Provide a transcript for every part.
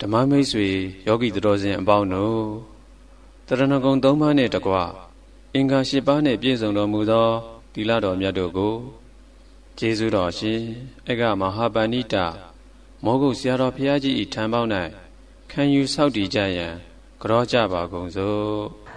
ဓမ္မမိတ်ဆွေယောဂီတော်စင်အပေါင်းတို့တရဏဂုံ၃ပါးနဲ့တကွအင်္ဂါ၈ပါးနဲ့ပြည့်စုံတော်မူသောသီလတော်မြတ်တို့ကိုကျေးဇူးတော်ရှင်အကမဟာပဏိတမောဂုတ်ဆရာတော်ဘုရားကြီးဤထံပေါင်း၌ခံယူဆောက်တည်ကြရန်ကြောကြပါကုန်စို့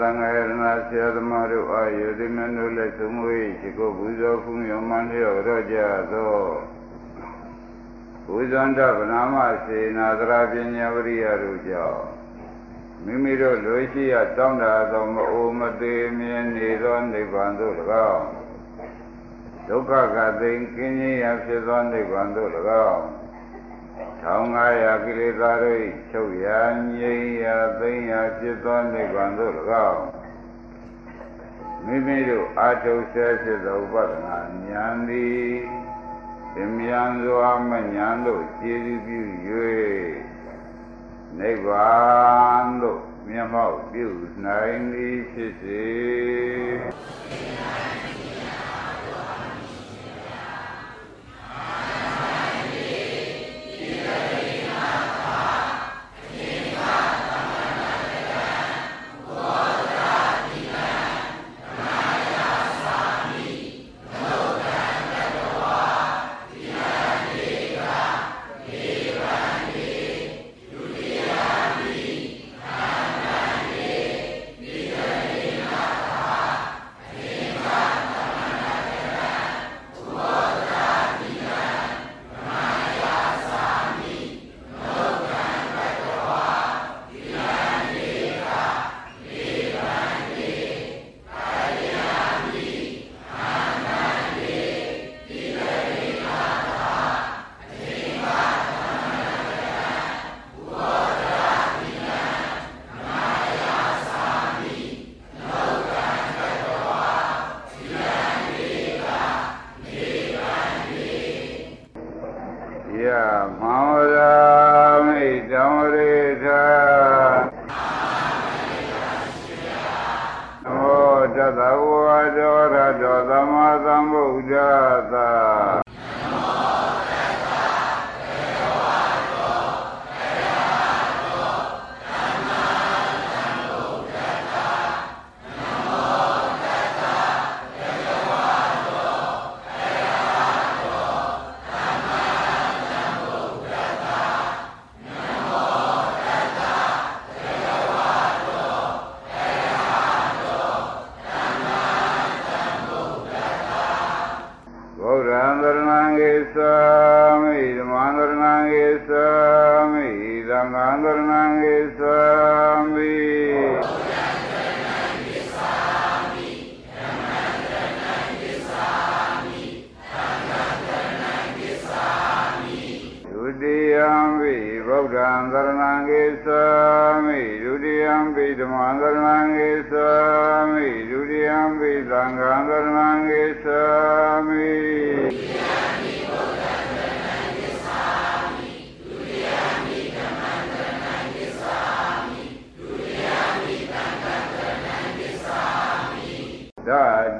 သံဃာယရဏဆရာသမားတို့အားယသိမတို့လက်သုံးဝေးရှိကိုပူဇော်ဖူးမြော်မှန်လျော့ရောကြသောဘုဇန္တဗနာမစေနာသရာပညာဝရိယတို့ကြောင့်မိမိတို့လူရှိရတောင်းတာသောမအိုမသေးမြင်နေသောနိဗ္ဗာန်သို့၎င်းဒုက္ခကသိင်ကင်းခြင်းရဖြစ်သောနိဗ္ဗာန်သို့၎င်း 1500ကိလေသာတို့ချုပ်ရာငြိမ်းရာသိမ်းရာဖြစ်သောနိဗ္ဗာန်သို့၎င်းမိမိတို့အာထုဆဲဖြစ်သောဥပဒနာဉာဏ်သည်ပြမြန်စွာမဉာဏ်တို့ခြေပြု၍နိဗ္ဗာန်သို့မျက်မှောက်ပြုနိုင်သည်ဖြစ်စေ တ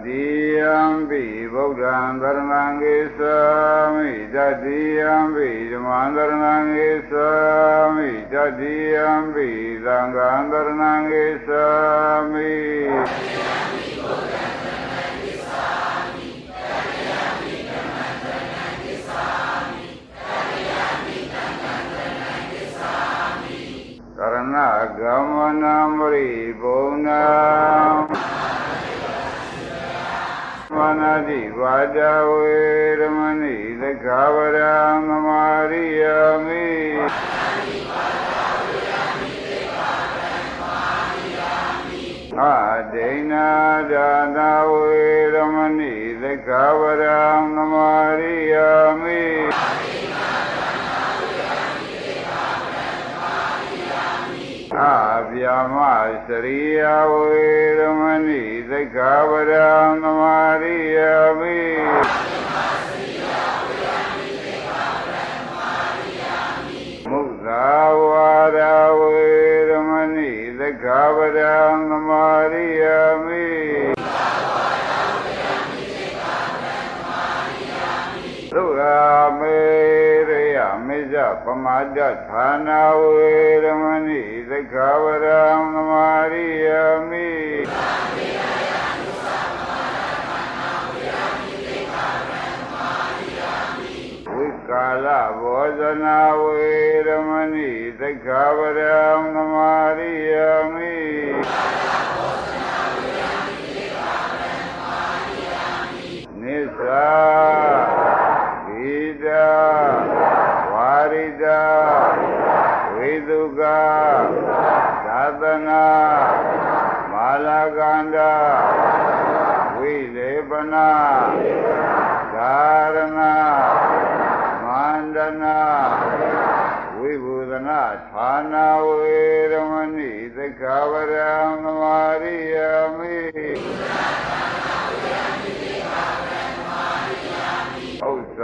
တိယယံပိဗုဒ္ဓံသရဏံဂေသာမိတတိယံပိဓမ္မံသရဏံဂေသာမိတတိယံပိသံဃံသရဏံဂေသာမိ ဝေရမဏိသက္ခဝရံသမာရိယာမိအာဒိဏဒါနာဝေရမဏိသက္ခဝရံသမာရိယာမိအာဗျာမစရိယဝေရမဏိသက္ခဝရံသမာရိယာမိမု ပမာဒဌာနာဝေရမဏိသက္ခဝရံသမာရိယာမိဝိကာလဘောဇနာဝေရမဏိသက္ခဝရံသမာရိယာမိနိစ္စဂိတာဝါ ရိတာဝိသုကသာသနာမာလာကန္တဝိလေပနာဓာရဏမန္တနာဝိဘူဒနာဌာနာဝေရမဏိသက္ခဝရံ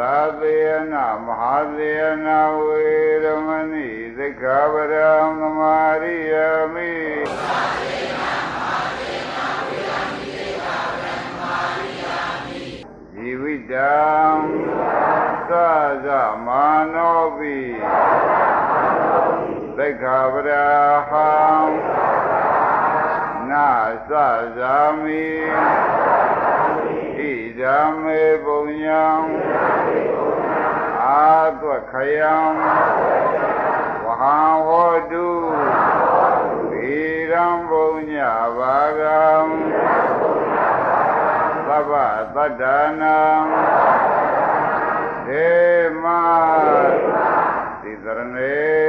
သမာရိယာမိဥစ္စာသေယနာမဟာသေယနာဝေရမဏိသက္ခဝရံသမာရိယာမိဇီဝိတံသဇမာနောပိသက္ခဝရဟံနာသဇာမိ ဣဒံမေပုံညံအာသွခယံဝဟံဟောတုသီရံပုံညဘာဂံသဗ္ဗသတ္တနာဒေမသီသရဏေ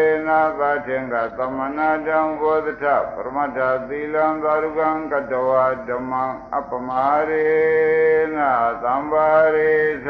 နာသတေင်္ဂသမနာတံဘောဓထပရမတ္ထသီလံသာရုကံကတဝဓမ္မံအပမာရေနသံပါရေသ